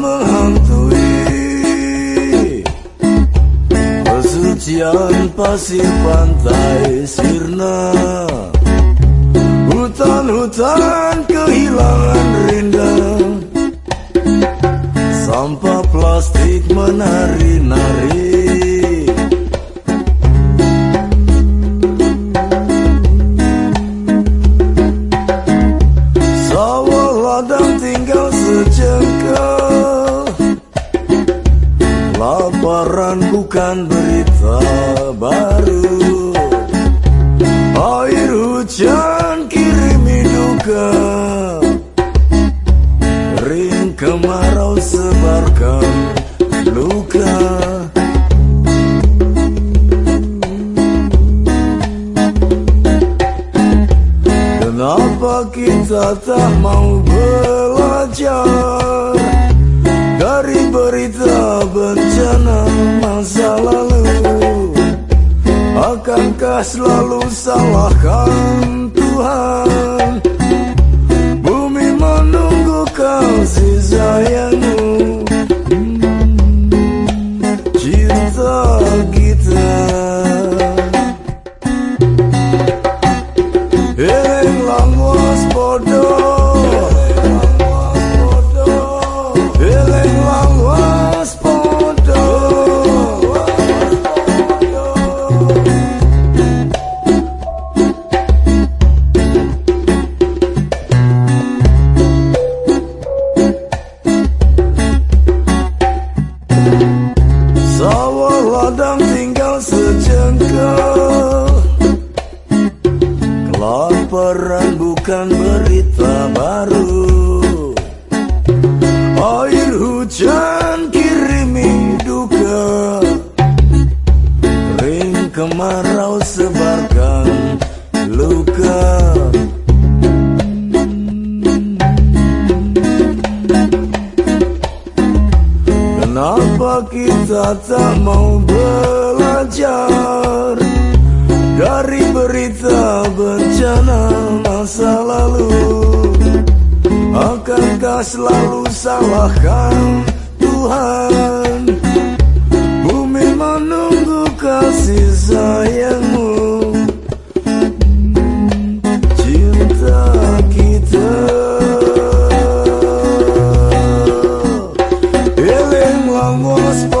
Menghantui Pesucian pasir pantai sirna Hutan-hutan kehilangan rindang Sampah plastik menari-nari. Sawah ladang Laparan bukan berita baru. Air hujan kirimi duka Ring kemarau sebarkan luka. Kenapa kita tak mau belajar selalu salahkan Tuhan. Bumi menunggu kasih sayangmu Sawah ladang tinggal sejengkal. Kelaparan bukan berita baru. Air hujan kirimi duka Ring kemarau sebarkan luka kita tak mau belajar. Dari berita bencana masa lalu Akankah selalu salahkan Tuhan Vamos